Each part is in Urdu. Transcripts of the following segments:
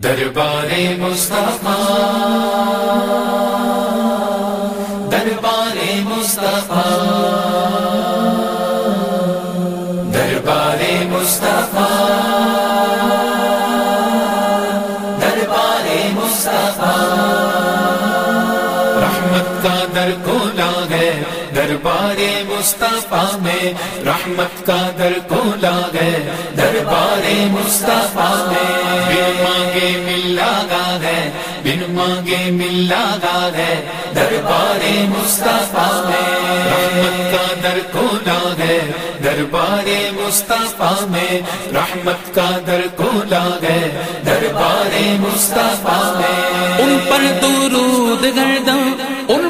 دربار مصطفیٰ کا در کھولا ہے، دربار مصطفیٰ میں رحمت کا در کھولا ہے، دربار مصطفیٰ میں بن مانگے مل لگا ہے، بن مانگے مل لگا ہے، دربار مصطفیٰ میں رحمت کا در کھولا ہے، دربار مصطفیٰ میں رحمت کا در کھولا ہے، دربار مصطفیٰ میں ان پر درود گردم ان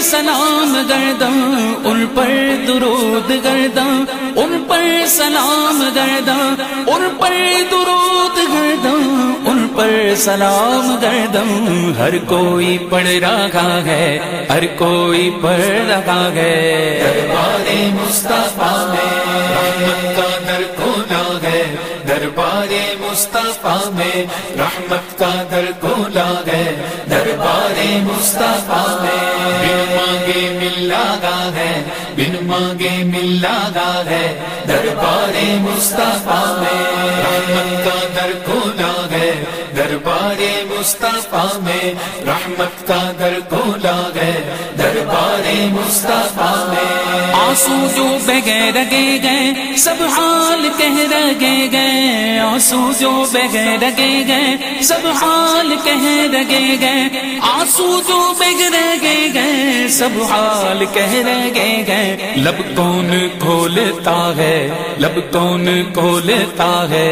سلام گردم ان پر درود گردم ان پر سلام گردم ان پر درود گردم ان پر سلام گردم ہر کوئی پڑھ رہا ہے، ہر کوئی پڑھ رہا ہے۔ دربار مصطفیٰ میں، رحمت کا در کھولا ہے۔ دربار مصطفیٰ میں، رحمت کا در کھولا ہے، دربار مصطفیٰ میں۔ بن مانگے مل لگا ہے، بن مانگے مل لگا ہے، دربار مصطفیٰ میں۔ رحمت کا در کھولا ہے دربار مصطفیٰ میں رحمت کا در کھولا ہے دربار مصطفیٰ میں۔ آنسو جو بغیر گے گئے سب حال کہہ رگے گئے۔ آنسو جو بغیر گے گئے سب حال کہہ رگے گئے۔ آنسو جو بغیر گے گئے سب حال کہہ رگے گئے۔ لب کون کھولتا ہے لب کون کھولتا ہے۔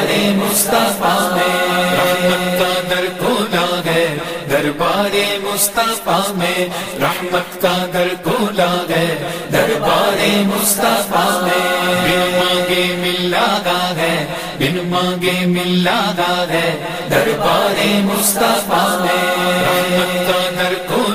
دربار مصطفیٰ میں۔ رحمت کا در کھولا ہے، دربار مصطفیٰ میں۔ رحمت کا در کھولا ہے، دربار مصطفیٰ میں۔ بن مانگے مل لگا ہے بن مانگے مل لگا ہے، دربار مصطفیٰ میں۔ رحمت کا در کھولا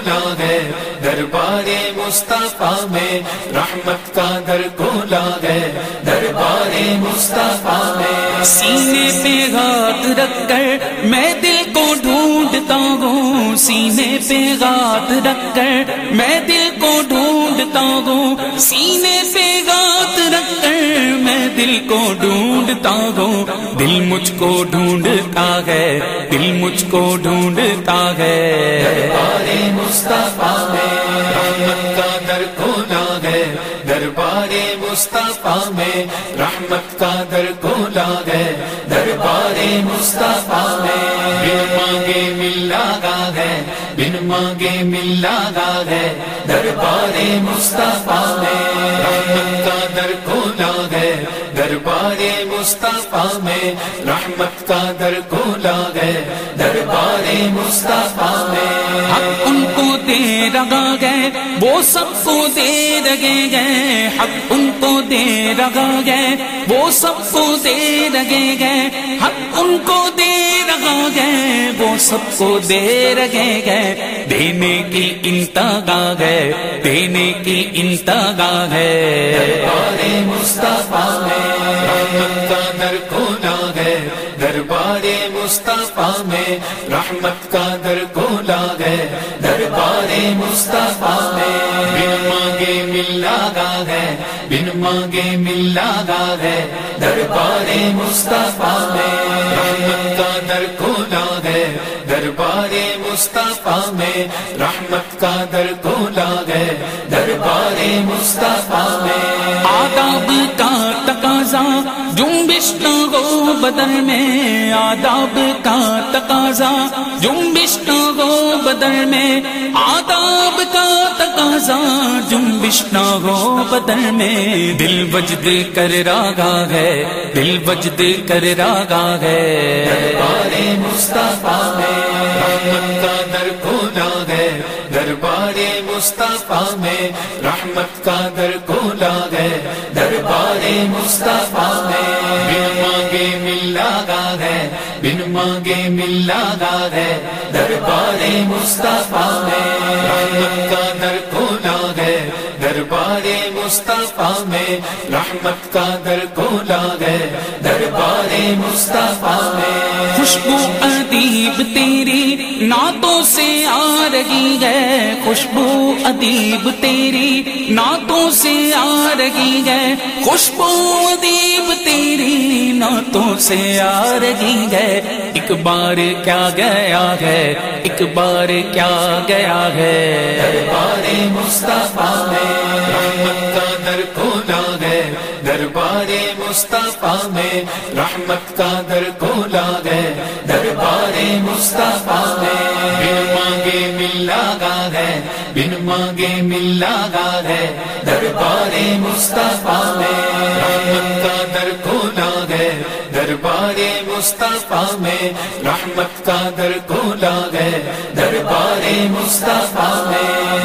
دربار مصطفیٰ میں رحمت کا در کھولا ہے۔ دربار مصطفیٰ میں سینے پہ ہاتھ رکھ کر میں دل کو ڈھونڈتا ہوں۔ سینے پہ ہاتھ رکھ کر میں دل کو ڈھونڈتا ہوں۔ سینے پہ ہاتھ رکھ کر میں دل کو ڈھونڈتا ہوں۔ دل مجھ کو ڈھونڈتا ہے، دل مجھ کو ڈھونڈتا ہے۔ دربار مصطفیٰ میں مصطفیٰ میں رحمت کا در کھولا ہے، دربار مصطفیٰ میں۔ بن مانگے مل لگا ہے، بن مانگے مل لگا ہے، دربار مصطفیٰ میں۔ رحمت کا دربار مصطفیٰ میں رحمت کا در کھولا ہے۔ دربار مصطفیٰ میں حق ان کو دے رگا گئے وہ سب کو دے رگے گئے۔ حق ان کو دے رگا گئے وہ سب کو دے رگے گئے۔ حق ان کو دے رگا گئے وہ سب کو دے رگے گئے۔ دینے کی انتہا ہے دینے کی انتہا ہے۔ دربار مصطفیٰ میں رحمت کا در کھولا ہے، دربار مصطفیٰ میں رحمت کا در کھولا ہے، دربار مصطفیٰ میں بن مانگے مل لگا ہے، بن مانگے مل لگا ہے، دربار مصطفیٰ میں رحمت کا در کھولا ہے، دربار مصطفیٰ میں رحمت کا در کھولا ہے، دربار مصطفیٰ میں۔ ہو بدن میں آداب کا تقاضا جنبش نہ ہو بدن میں آداب کا تقاضا جنبش نہ ہو بدن میں دل وجد کر راگا ہے، دل وجد کر راگا ہے۔ دربار مصطفیٰ میں رحمت کا در کھولا ہے۔ دربار مصطفیٰ میں رحمت کا در کھولا ہے۔ دربار مصطفیٰ میں مانگے مل لگا ہے دربار مصطفیٰ میں۔ رحمت کا در دربار دربار مصطفیٰ میں رحمت کا در کھولا ہے دربار مصطفیٰ میں۔ خوشبو ادیب تیری نعتوں سے آ رہی ہے خوشبو ادیب تیری نعتوں سے آ رہی ہے۔ خوشبو ادیب تیری نعتوں سے آ رہی ہے۔ ایک بار کیا گیا ہے ایک بار کیا گیا ہے۔ دربار مصطفیٰ میں۔ رحمت کا در کھولا ہے، دربار مصطفیٰ میں رحمت کا در کھولا ہے، دربار مصطفیٰ میں بن مانگے مل لگا ہے، بن مانگے مل لگا ہے، دربار مصطفیٰ میں رحمت کا در کھولا ہے، دربار مصطفیٰ میں رحمت کا در کھولا ہے، دربار مصطفیٰ میں